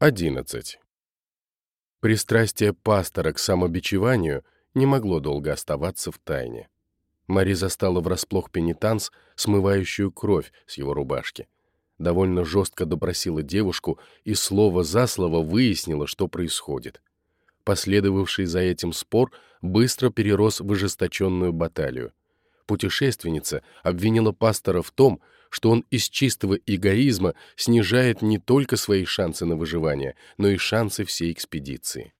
11. Пристрастие пастора к самобичеванию не могло долго оставаться в тайне. Мари застала врасплох пенитанс, смывающую кровь с его рубашки. Довольно жестко допросила девушку и слово за слово выяснила, что происходит. Последовавший за этим спор быстро перерос в ожесточенную баталию. Путешественница обвинила пастора в том, что он из чистого эгоизма снижает не только свои шансы на выживание, но и шансы всей экспедиции.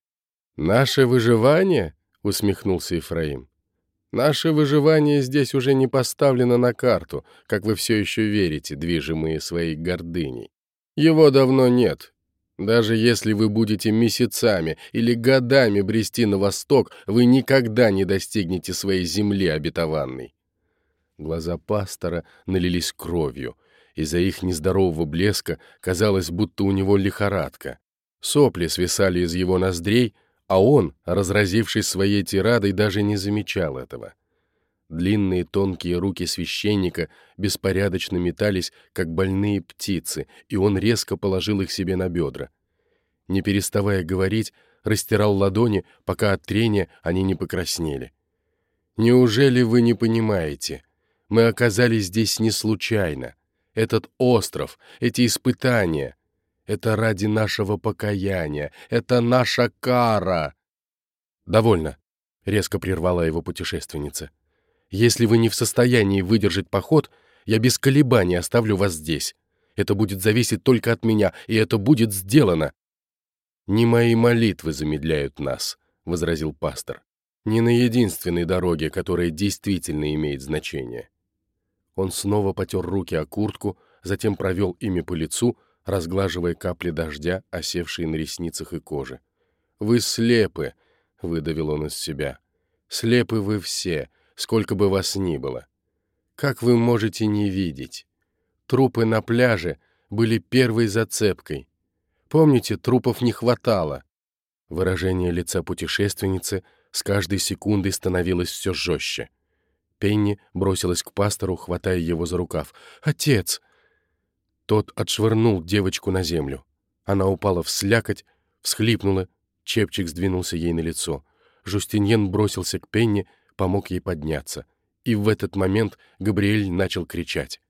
«Наше выживание?» — усмехнулся Ефраим. «Наше выживание здесь уже не поставлено на карту, как вы все еще верите, движимые своей гордыней. Его давно нет. Даже если вы будете месяцами или годами брести на восток, вы никогда не достигнете своей земли обетованной. Глаза пастора налились кровью. Из-за их нездорового блеска казалось, будто у него лихорадка. Сопли свисали из его ноздрей, а он, разразившись своей тирадой, даже не замечал этого. Длинные тонкие руки священника беспорядочно метались, как больные птицы, и он резко положил их себе на бедра. Не переставая говорить, растирал ладони, пока от трения они не покраснели. «Неужели вы не понимаете?» Мы оказались здесь не случайно. Этот остров, эти испытания — это ради нашего покаяния, это наша кара. «Довольно», — резко прервала его путешественница. «Если вы не в состоянии выдержать поход, я без колебаний оставлю вас здесь. Это будет зависеть только от меня, и это будет сделано». «Не мои молитвы замедляют нас», — возразил пастор. «Не на единственной дороге, которая действительно имеет значение. Он снова потер руки о куртку, затем провел ими по лицу, разглаживая капли дождя, осевшие на ресницах и коже. «Вы слепы!» — выдавил он из себя. «Слепы вы все, сколько бы вас ни было. Как вы можете не видеть? Трупы на пляже были первой зацепкой. Помните, трупов не хватало?» Выражение лица путешественницы с каждой секундой становилось все жестче. Пенни бросилась к пастору, хватая его за рукав. «Отец!» Тот отшвырнул девочку на землю. Она упала в слякоть, всхлипнула, чепчик сдвинулся ей на лицо. Жустиньен бросился к Пенни, помог ей подняться. И в этот момент Габриэль начал кричать.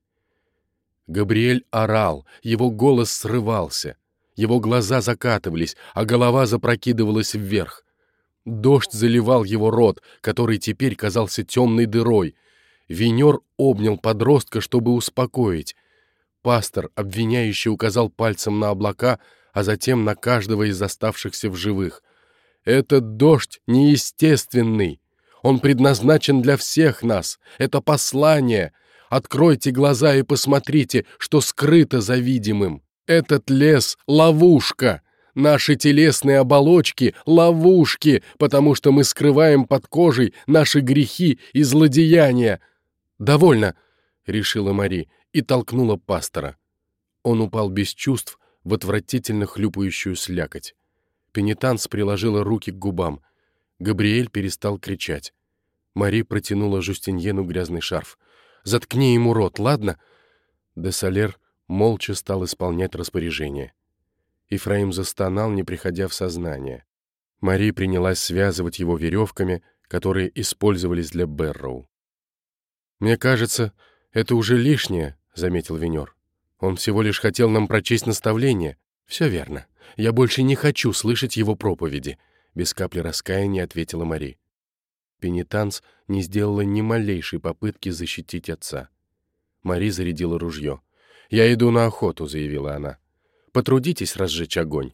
Габриэль орал, его голос срывался. Его глаза закатывались, а голова запрокидывалась вверх. Дождь заливал его рот, который теперь казался темной дырой. Венер обнял подростка, чтобы успокоить. Пастор, обвиняющий, указал пальцем на облака, а затем на каждого из оставшихся в живых. «Этот дождь неестественный. Он предназначен для всех нас. Это послание. Откройте глаза и посмотрите, что скрыто за видимым. Этот лес — ловушка. Наши телесные оболочки — ловушки, потому что мы скрываем под кожей наши грехи и злодеяния. «Довольно», — решила Мари и толкнула пастора. Он упал без чувств в отвратительно хлюпающую слякоть. Пенитанс приложила руки к губам. Габриэль перестал кричать. Мари протянула Жустиньену грязный шарф. «Заткни ему рот, ладно?» Десалер молча стал исполнять распоряжение. Ифраим застонал, не приходя в сознание. Мари принялась связывать его веревками, которые использовались для Берроу. «Мне кажется, это уже лишнее», — заметил Венер. «Он всего лишь хотел нам прочесть наставление. Все верно. Я больше не хочу слышать его проповеди», — без капли раскаяния ответила Мари. Пенитанс не сделала ни малейшей попытки защитить отца. Мари зарядила ружье. «Я иду на охоту», — заявила она. Потрудитесь разжечь огонь».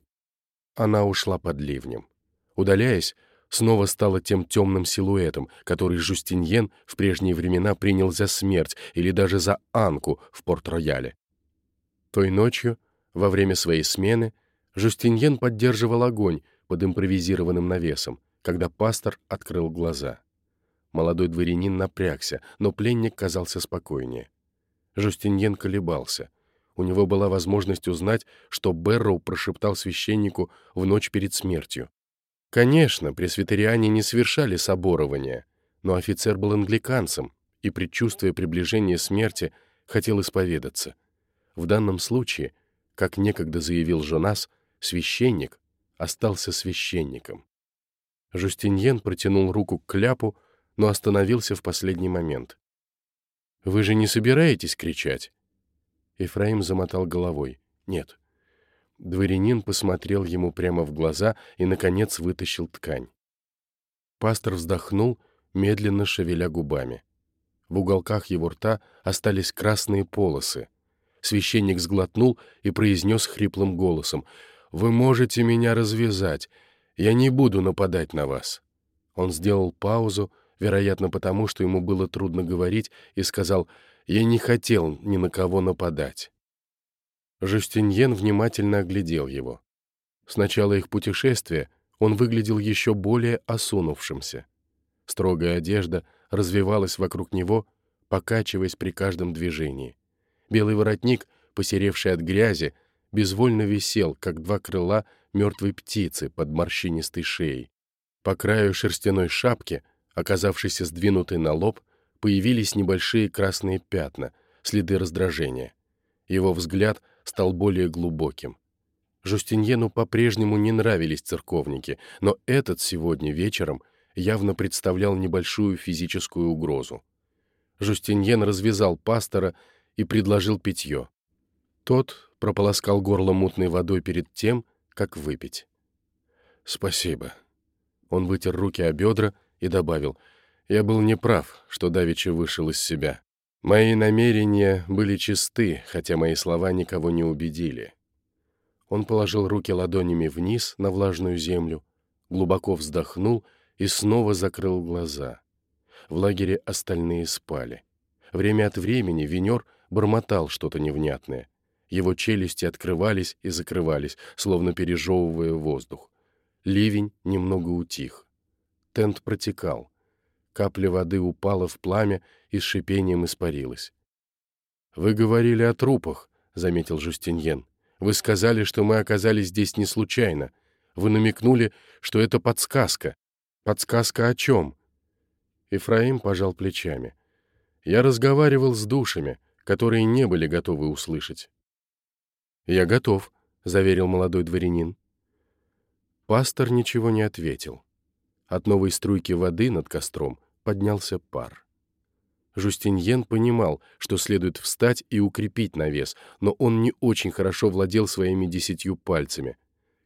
Она ушла под ливнем. Удаляясь, снова стала тем темным силуэтом, который Жустиньен в прежние времена принял за смерть или даже за Анку в Порт-Рояле. Той ночью, во время своей смены, Жустиньен поддерживал огонь под импровизированным навесом, когда пастор открыл глаза. Молодой дворянин напрягся, но пленник казался спокойнее. Жустиньен колебался — у него была возможность узнать, что Берроу прошептал священнику в ночь перед смертью. Конечно, пресвитериане не совершали соборования, но офицер был англиканцем и, предчувствуя приближение смерти, хотел исповедаться. В данном случае, как некогда заявил Жонас, Священник остался священником. Жустиньен протянул руку к кляпу, но остановился в последний момент. «Вы же не собираетесь кричать?» Ефраим замотал головой. «Нет». Дворянин посмотрел ему прямо в глаза и, наконец, вытащил ткань. Пастор вздохнул, медленно шевеля губами. В уголках его рта остались красные полосы. Священник сглотнул и произнес хриплым голосом, «Вы можете меня развязать. Я не буду нападать на вас». Он сделал паузу, вероятно, потому что ему было трудно говорить, и сказал, «Я не хотел ни на кого нападать». Жюстиньен внимательно оглядел его. С начала их путешествия он выглядел еще более осунувшимся. Строгая одежда развивалась вокруг него, покачиваясь при каждом движении. Белый воротник, посеревший от грязи, безвольно висел, как два крыла мертвой птицы под морщинистой шеей. По краю шерстяной шапки, оказавшейся сдвинутой на лоб, появились небольшие красные пятна, следы раздражения. Его взгляд стал более глубоким. Жустиньену по-прежнему не нравились церковники, но этот сегодня вечером явно представлял небольшую физическую угрозу. Жустиньен развязал пастора и предложил питье. Тот прополоскал горло мутной водой перед тем, как выпить. «Спасибо». Он вытер руки о бедра и добавил, «Я был неправ, что Давича вышел из себя. Мои намерения были чисты, хотя мои слова никого не убедили. Он положил руки ладонями вниз на влажную землю, глубоко вздохнул и снова закрыл глаза. В лагере остальные спали. Время от времени Венер бормотал что-то невнятное. Его челюсти открывались и закрывались, словно пережевывая воздух. Ливень немного утих. Тент протекал. Капля воды упала в пламя и с шипением испарилась. «Вы говорили о трупах», — заметил Жустиньен. «Вы сказали, что мы оказались здесь не случайно. Вы намекнули, что это подсказка. Подсказка о чем?» Ифраим пожал плечами. «Я разговаривал с душами, которые не были готовы услышать». «Я готов», — заверил молодой дворянин. Пастор ничего не ответил. От новой струйки воды над костром поднялся пар. Жустиньен понимал, что следует встать и укрепить навес, но он не очень хорошо владел своими десятью пальцами.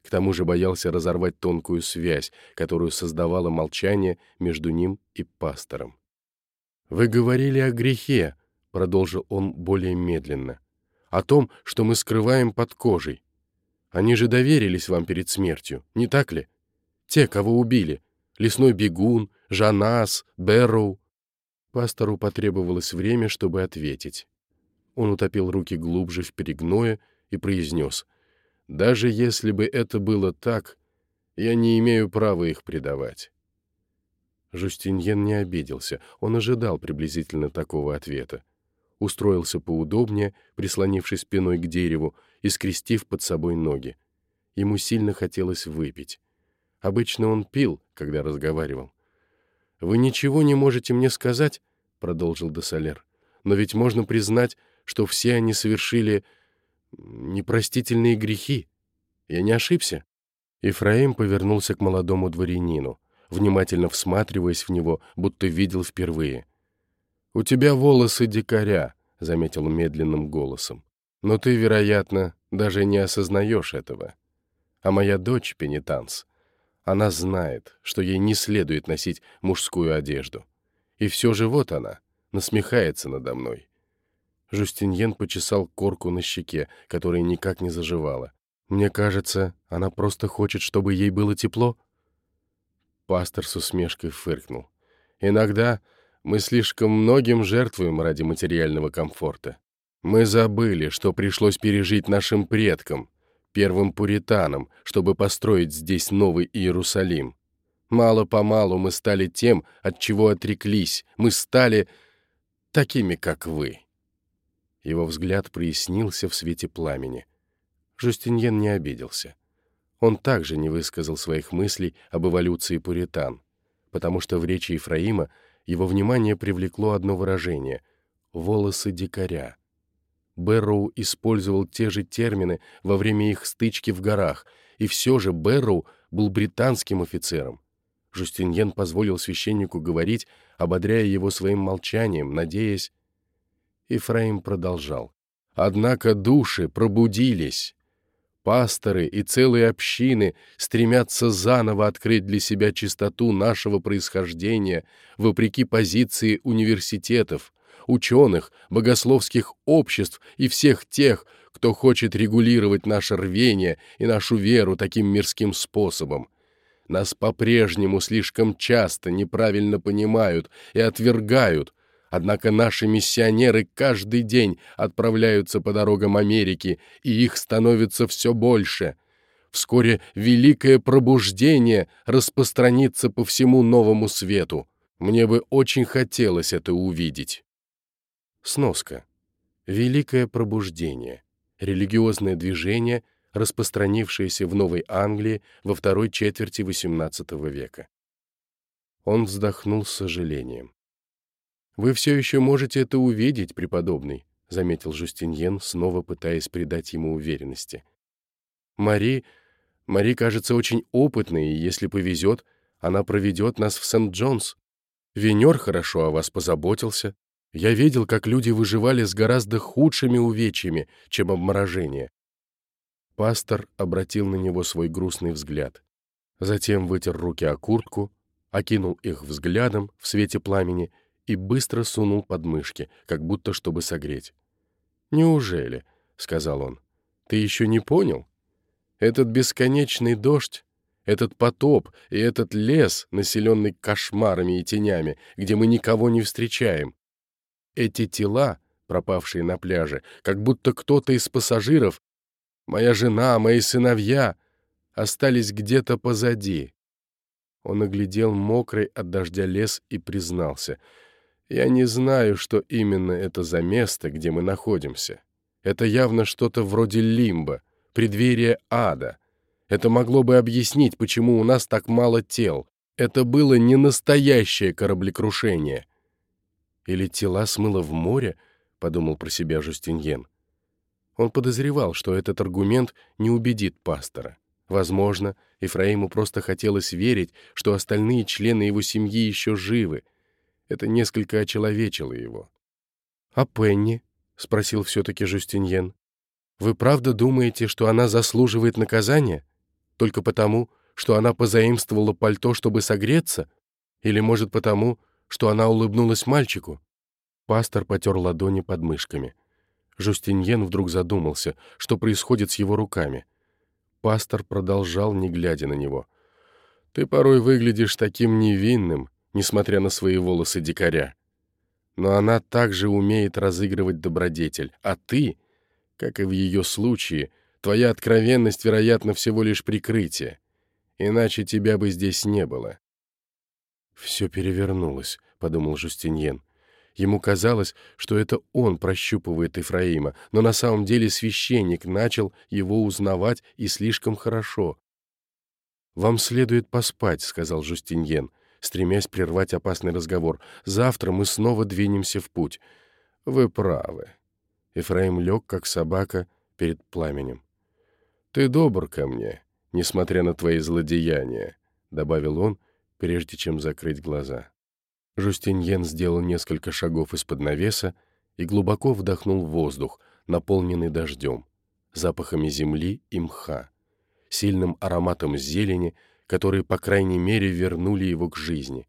К тому же боялся разорвать тонкую связь, которую создавало молчание между ним и пастором. «Вы говорили о грехе», — продолжил он более медленно, «о том, что мы скрываем под кожей. Они же доверились вам перед смертью, не так ли? Те, кого убили, лесной бегун, Жанас, Бэрроу. Пастору потребовалось время, чтобы ответить. Он утопил руки глубже в перегное и произнес, «Даже если бы это было так, я не имею права их предавать». Жустиньен не обиделся, он ожидал приблизительно такого ответа. Устроился поудобнее, прислонившись спиной к дереву и скрестив под собой ноги. Ему сильно хотелось выпить. Обычно он пил, когда разговаривал. «Вы ничего не можете мне сказать?» — продолжил Десалер. «Но ведь можно признать, что все они совершили непростительные грехи. Я не ошибся?» Ифраим повернулся к молодому дворянину, внимательно всматриваясь в него, будто видел впервые. «У тебя волосы дикаря», — заметил медленным голосом. «Но ты, вероятно, даже не осознаешь этого. А моя дочь, Пенитанс, она знает, что ей не следует носить мужскую одежду. И все же вот она, насмехается надо мной. Жустиньен почесал корку на щеке, которая никак не заживала. «Мне кажется, она просто хочет, чтобы ей было тепло?» Пастор с усмешкой фыркнул. «Иногда мы слишком многим жертвуем ради материального комфорта. Мы забыли, что пришлось пережить нашим предкам, первым пуританам, чтобы построить здесь новый Иерусалим. Мало-помалу мы стали тем, от чего отреклись. Мы стали такими, как вы». Его взгляд прояснился в свете пламени. Жустиньен не обиделся. Он также не высказал своих мыслей об эволюции пуритан, потому что в речи Ефраима его внимание привлекло одно выражение — «волосы дикаря». Бэрроу использовал те же термины во время их стычки в горах, и все же Бэрроу был британским офицером. Жустиньен позволил священнику говорить, ободряя его своим молчанием, надеясь... Ифраим продолжал. «Однако души пробудились. Пасторы и целые общины стремятся заново открыть для себя чистоту нашего происхождения вопреки позиции университетов, ученых, богословских обществ и всех тех, кто хочет регулировать наше рвение и нашу веру таким мирским способом. Нас по-прежнему слишком часто неправильно понимают и отвергают, однако наши миссионеры каждый день отправляются по дорогам Америки, и их становится все больше. Вскоре великое пробуждение распространится по всему новому свету. Мне бы очень хотелось это увидеть. Сноска. Великое пробуждение. Религиозное движение, распространившееся в Новой Англии во второй четверти XVIII века. Он вздохнул с сожалением. «Вы все еще можете это увидеть, преподобный», — заметил Жустиньен, снова пытаясь придать ему уверенности. «Мари... Мари кажется очень опытной, и, если повезет, она проведет нас в Сент-Джонс. Венер хорошо о вас позаботился. Я видел, как люди выживали с гораздо худшими увечьями, чем обморожение. Пастор обратил на него свой грустный взгляд. Затем вытер руки о куртку, окинул их взглядом в свете пламени и быстро сунул под мышки, как будто чтобы согреть. «Неужели?» — сказал он. «Ты еще не понял? Этот бесконечный дождь, этот потоп и этот лес, населенный кошмарами и тенями, где мы никого не встречаем, эти тела, пропавшие на пляже, как будто кто-то из пассажиров, моя жена, мои сыновья, остались где-то позади. Он оглядел мокрый от дождя лес и признался. «Я не знаю, что именно это за место, где мы находимся. Это явно что-то вроде лимба, преддверие ада. Это могло бы объяснить, почему у нас так мало тел. Это было не настоящее кораблекрушение. Или тела смыло в море, подумал про себя Жустиньен. Он подозревал, что этот аргумент не убедит пастора. Возможно, Ефраиму просто хотелось верить, что остальные члены его семьи еще живы. Это несколько очеловечило его. «А Пенни?» — спросил все-таки Жустиньен. «Вы правда думаете, что она заслуживает наказания? Только потому, что она позаимствовала пальто, чтобы согреться? Или, может, потому, что она улыбнулась мальчику. Пастор потер ладони под мышками. Жустиньен вдруг задумался, что происходит с его руками. Пастор продолжал, не глядя на него. «Ты порой выглядишь таким невинным, несмотря на свои волосы дикаря. Но она также умеет разыгрывать добродетель, а ты, как и в ее случае, твоя откровенность, вероятно, всего лишь прикрытие. Иначе тебя бы здесь не было. «Все перевернулось», — подумал Жустиньен. Ему казалось, что это он прощупывает Ефраима, но на самом деле священник начал его узнавать и слишком хорошо. «Вам следует поспать», — сказал Жустиньен, стремясь прервать опасный разговор. «Завтра мы снова двинемся в путь». «Вы правы». Ефраим лег, как собака, перед пламенем. «Ты добр ко мне, несмотря на твои злодеяния», — добавил он, прежде чем закрыть глаза. Жустиньен сделал несколько шагов из-под навеса и глубоко вдохнул воздух, наполненный дождем, запахами земли и мха, сильным ароматом зелени, которые, по крайней мере, вернули его к жизни.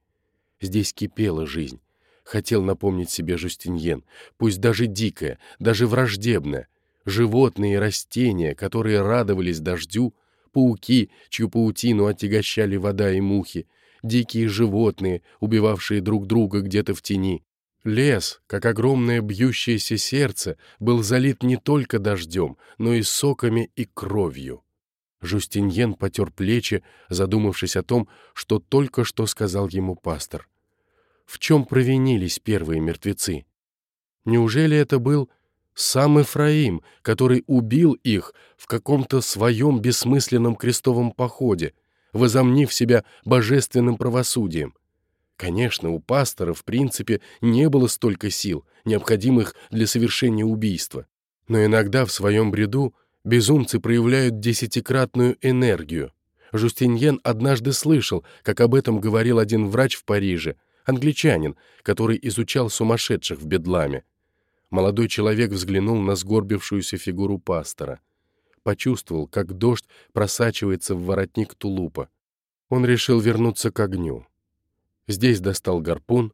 Здесь кипела жизнь. Хотел напомнить себе Жустиньен, пусть даже дикая, даже враждебная, животные и растения, которые радовались дождю, пауки, чью паутину отягощали вода и мухи, дикие животные, убивавшие друг друга где-то в тени. Лес, как огромное бьющееся сердце, был залит не только дождем, но и соками и кровью. Жустиньен потер плечи, задумавшись о том, что только что сказал ему пастор. В чем провинились первые мертвецы? Неужели это был сам Эфраим, который убил их в каком-то своем бессмысленном крестовом походе, возомнив себя божественным правосудием. Конечно, у пастора, в принципе, не было столько сил, необходимых для совершения убийства. Но иногда в своем бреду безумцы проявляют десятикратную энергию. Жустиньен однажды слышал, как об этом говорил один врач в Париже, англичанин, который изучал сумасшедших в бедламе. Молодой человек взглянул на сгорбившуюся фигуру пастора. Почувствовал, как дождь просачивается в воротник тулупа. Он решил вернуться к огню. Здесь достал гарпун,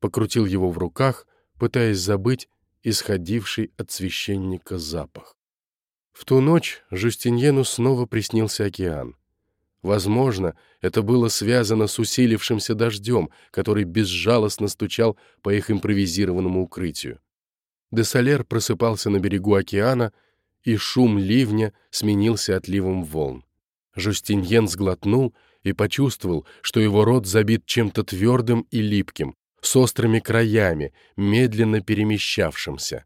покрутил его в руках, пытаясь забыть исходивший от священника запах. В ту ночь Жустиньену снова приснился океан. Возможно, это было связано с усилившимся дождем, который безжалостно стучал по их импровизированному укрытию. Десалер просыпался на берегу океана, и шум ливня сменился отливом волн. Жустиньен сглотнул и почувствовал, что его рот забит чем-то твердым и липким, с острыми краями, медленно перемещавшимся.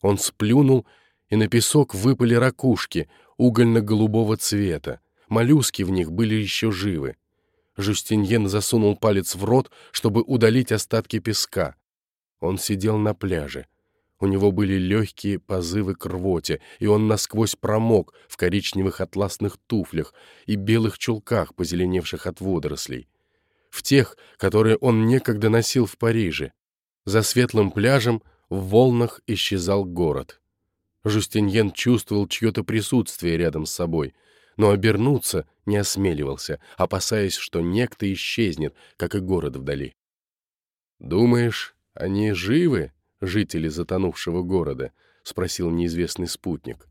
Он сплюнул, и на песок выпали ракушки угольно-голубого цвета. Моллюски в них были еще живы. Жустиньен засунул палец в рот, чтобы удалить остатки песка. Он сидел на пляже. У него были легкие позывы к рвоте, и он насквозь промок в коричневых атласных туфлях и белых чулках, позеленевших от водорослей. В тех, которые он некогда носил в Париже. За светлым пляжем в волнах исчезал город. Жустиньен чувствовал чье-то присутствие рядом с собой, но обернуться не осмеливался, опасаясь, что некто исчезнет, как и город вдали. «Думаешь, они живы?» Жители затонувшего города?» — спросил неизвестный спутник.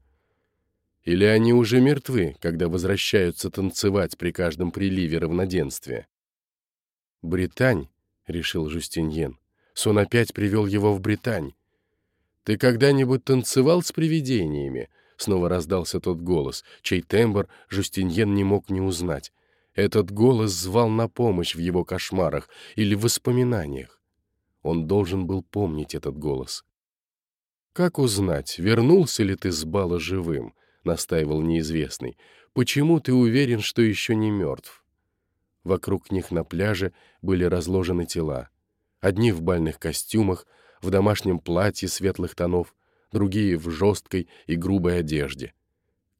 «Или они уже мертвы, когда возвращаются танцевать при каждом приливе равноденствия?» «Британь», — решил Жустиньен. Сон опять привел его в Британь. «Ты когда-нибудь танцевал с привидениями?» Снова раздался тот голос, чей тембр Жустиньен не мог не узнать. Этот голос звал на помощь в его кошмарах или воспоминаниях. Он должен был помнить этот голос. «Как узнать, вернулся ли ты с бала живым?» — настаивал неизвестный. «Почему ты уверен, что еще не мертв?» Вокруг них на пляже были разложены тела. Одни в бальных костюмах, в домашнем платье светлых тонов, другие в жесткой и грубой одежде.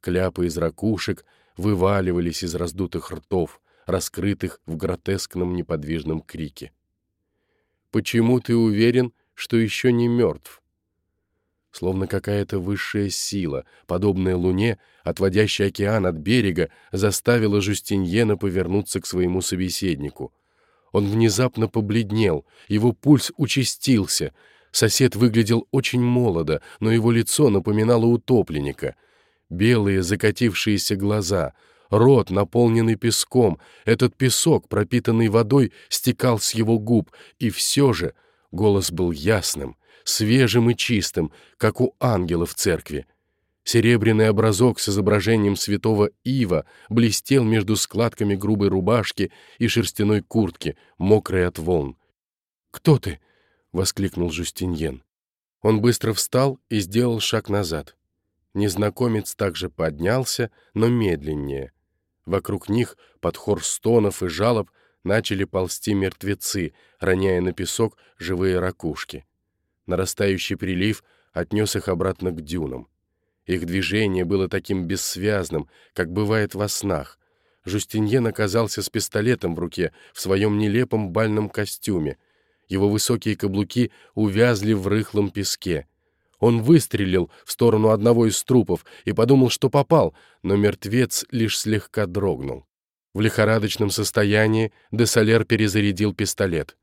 Кляпы из ракушек вываливались из раздутых ртов, раскрытых в гротескном неподвижном крике. Почему ты уверен, что еще не мертв? Словно какая-то высшая сила, подобная луне, отводящая океан от берега, заставила Жустиньена повернуться к своему собеседнику. Он внезапно побледнел, его пульс участился. Сосед выглядел очень молодо, но его лицо напоминало утопленника. Белые закатившиеся глаза — рот, наполненный песком. Этот песок, пропитанный водой, стекал с его губ, и все же голос был ясным, свежим и чистым, как у ангела в церкви. Серебряный образок с изображением святого Ива блестел между складками грубой рубашки и шерстяной куртки, мокрой от волн. «Кто ты?» — воскликнул Жустиньен. Он быстро встал и сделал шаг назад. Незнакомец также поднялся, но медленнее. Вокруг них, под хор стонов и жалоб, начали ползти мертвецы, роняя на песок живые ракушки. Нарастающий прилив отнес их обратно к дюнам. Их движение было таким бессвязным, как бывает во снах. Жустиньен оказался с пистолетом в руке, в своем нелепом бальном костюме. Его высокие каблуки увязли в рыхлом песке — он выстрелил в сторону одного из трупов и подумал, что попал, но мертвец лишь слегка дрогнул. В лихорадочном состоянии Десалер перезарядил пистолет.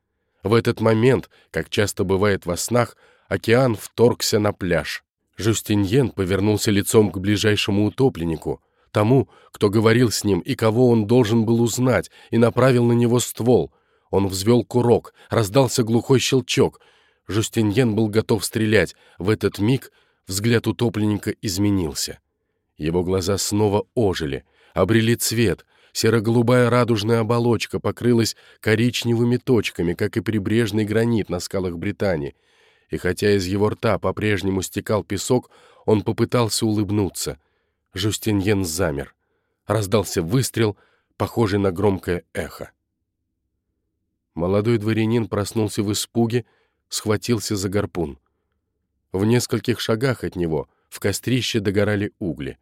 В этот момент, как часто бывает во снах, океан вторгся на пляж. Жустиньен повернулся лицом к ближайшему утопленнику, тому, кто говорил с ним и кого он должен был узнать, и направил на него ствол. Он взвел курок, раздался глухой щелчок — Жустиньен был готов стрелять. В этот миг взгляд утопленника изменился. Его глаза снова ожили, обрели цвет. Серо-голубая радужная оболочка покрылась коричневыми точками, как и прибрежный гранит на скалах Британии. И хотя из его рта по-прежнему стекал песок, он попытался улыбнуться. Жустиньен замер. Раздался выстрел, похожий на громкое эхо. Молодой дворянин проснулся в испуге, схватился за гарпун. В нескольких шагах от него, В кострище догорали угли.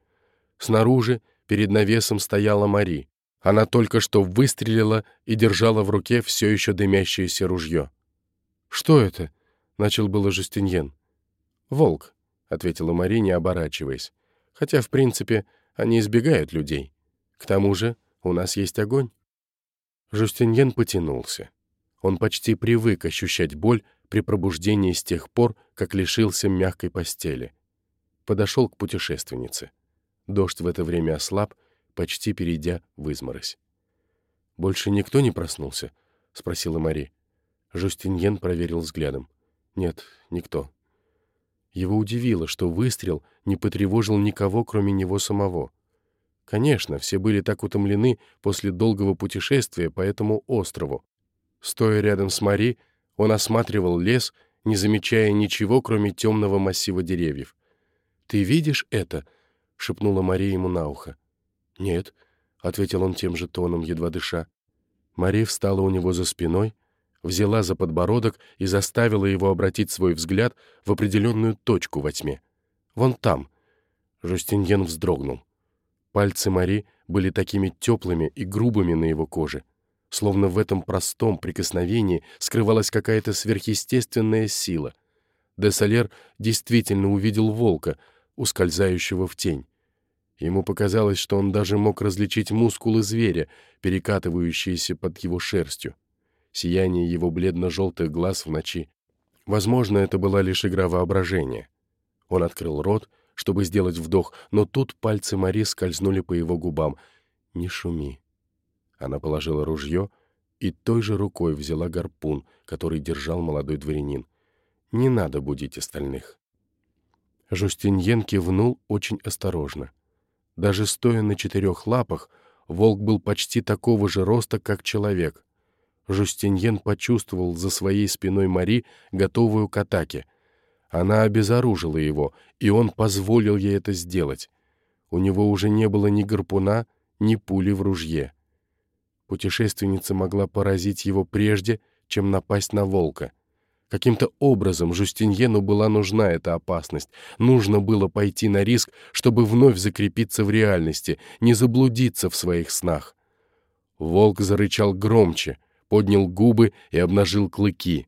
Снаружи, перед навесом, стояла Мари. Она только что выстрелила и держала в руке все еще дымящееся ружье. «Что это?» — начал было Жустиньен. «Волк», — ответила Мари, не оборачиваясь. «Хотя, в принципе, они избегают людей. К тому же у нас есть огонь». Жустиньен потянулся. Он почти привык ощущать боль при пробуждении с тех пор, как лишился мягкой постели. Подошел к путешественнице. Дождь в это время ослаб, почти перейдя в изморозь. «Больше никто не проснулся?» — спросила Мари. Жустиньен проверил взглядом. «Нет, никто». Его удивило, что выстрел не потревожил никого, кроме него самого. Конечно, все были так утомлены после долгого путешествия по этому острову. Стоя рядом с Мари, он осматривал лес, не замечая ничего, кроме темного массива деревьев. «Ты видишь это?» — шепнула Мария ему на ухо. «Нет», — ответил он тем же тоном, едва дыша. Мария встала у него за спиной, взяла за подбородок и заставила его обратить свой взгляд в определенную точку во тьме. «Вон там». Жустиньен вздрогнул. Пальцы Мари были такими теплыми и грубыми на его коже словно в этом простом прикосновении скрывалась какая-то сверхъестественная сила. Десалер действительно увидел волка, ускользающего в тень. Ему показалось, что он даже мог различить мускулы зверя, перекатывающиеся под его шерстью. Сияние его бледно-желтых глаз в ночи. Возможно, это была лишь игра воображения. Он открыл рот, чтобы сделать вдох, но тут пальцы Мари скользнули по его губам. «Не шуми», она положила ружье и той же рукой взяла гарпун, который держал молодой дворянин. «Не надо будить остальных». Жустиньен кивнул очень осторожно. Даже стоя на четырех лапах, волк был почти такого же роста, как человек. Жустиньен почувствовал за своей спиной Мари, готовую к атаке. Она обезоружила его, и он позволил ей это сделать. У него уже не было ни гарпуна, ни пули в ружье. Путешественница могла поразить его прежде, чем напасть на волка. Каким-то образом Жустиньену была нужна эта опасность. Нужно было пойти на риск, чтобы вновь закрепиться в реальности, не заблудиться в своих снах. Волк зарычал громче, поднял губы и обнажил клыки.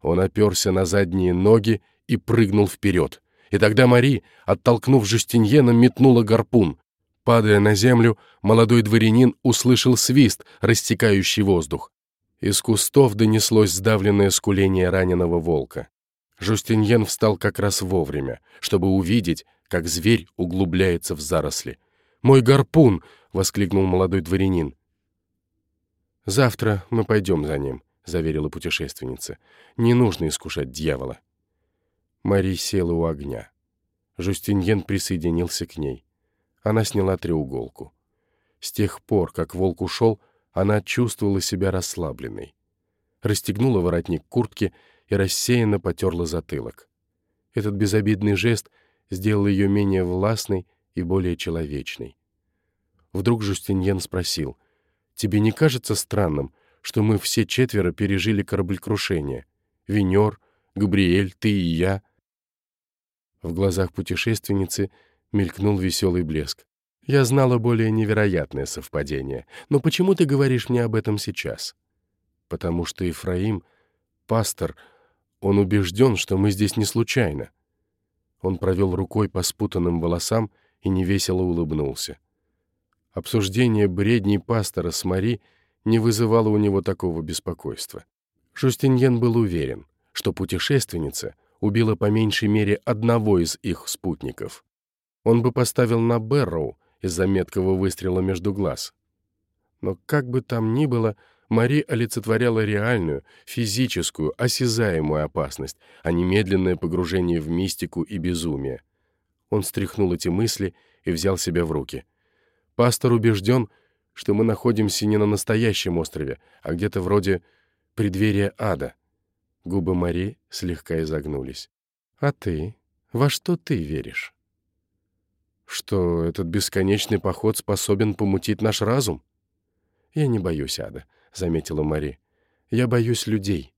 Он оперся на задние ноги и прыгнул вперед. И тогда Мари, оттолкнув Жустиньена, метнула гарпун. Падая на землю, молодой дворянин услышал свист, растекающий воздух. Из кустов донеслось сдавленное скуление раненого волка. Жустиньен встал как раз вовремя, чтобы увидеть, как зверь углубляется в заросли. «Мой гарпун!» — воскликнул молодой дворянин. «Завтра мы пойдем за ним», — заверила путешественница. «Не нужно искушать дьявола». Мари села у огня. Жустиньен присоединился к ней. Она сняла треуголку. С тех пор, как волк ушел, она чувствовала себя расслабленной. Расстегнула воротник куртки и рассеянно потерла затылок. Этот безобидный жест сделал ее менее властной и более человечной. Вдруг Жустиньен спросил, «Тебе не кажется странным, что мы все четверо пережили кораблекрушение? Венер, Габриэль, ты и я?» В глазах путешественницы мелькнул веселый блеск. Я знала более невероятное совпадение. Но почему ты говоришь мне об этом сейчас? Потому что Ефраим, пастор, он убежден, что мы здесь не случайно. Он провел рукой по спутанным волосам и невесело улыбнулся. Обсуждение бредней пастора с Мари не вызывало у него такого беспокойства. Жустиньен был уверен, что путешественница убила по меньшей мере одного из их спутников он бы поставил на Бэрроу из-за меткого выстрела между глаз. Но как бы там ни было, Мари олицетворяла реальную, физическую, осязаемую опасность, а не медленное погружение в мистику и безумие. Он стряхнул эти мысли и взял себя в руки. Пастор убежден, что мы находимся не на настоящем острове, а где-то вроде преддверия ада. Губы Мари слегка изогнулись. «А ты? Во что ты веришь?» Что этот бесконечный поход способен помутить наш разум? Я не боюсь ада, заметила Мари. Я боюсь людей.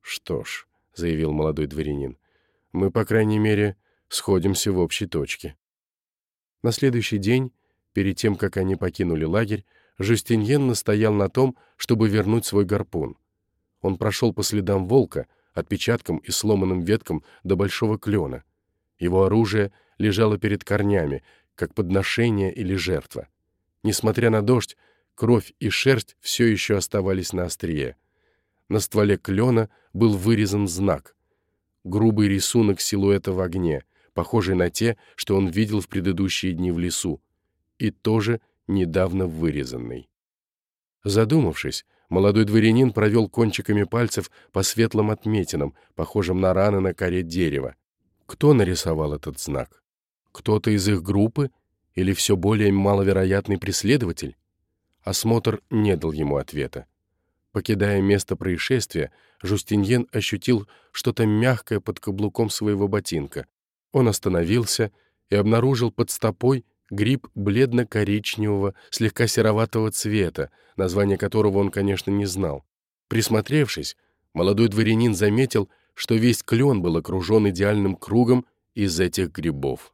Что ж, заявил молодой дворянин, мы, по крайней мере, сходимся в общей точке. На следующий день, перед тем, как они покинули лагерь, Жюстиньен настоял на том, чтобы вернуть свой гарпун. Он прошел по следам волка, отпечаткам и сломанным веткам до большого клена. Его оружие лежало перед корнями, как подношение или жертва. Несмотря на дождь, кровь и шерсть все еще оставались на острие. На стволе клена был вырезан знак. Грубый рисунок силуэта в огне, похожий на те, что он видел в предыдущие дни в лесу, и тоже недавно вырезанный. Задумавшись, молодой дворянин провел кончиками пальцев по светлым отметинам, похожим на раны на коре дерева. Кто нарисовал этот знак? Кто-то из их группы или все более маловероятный преследователь? Осмотр не дал ему ответа. Покидая место происшествия, Жустиньен ощутил что-то мягкое под каблуком своего ботинка. Он остановился и обнаружил под стопой гриб бледно-коричневого, слегка сероватого цвета, название которого он, конечно, не знал. Присмотревшись, молодой дворянин заметил, что весь клен был окружен идеальным кругом из этих грибов.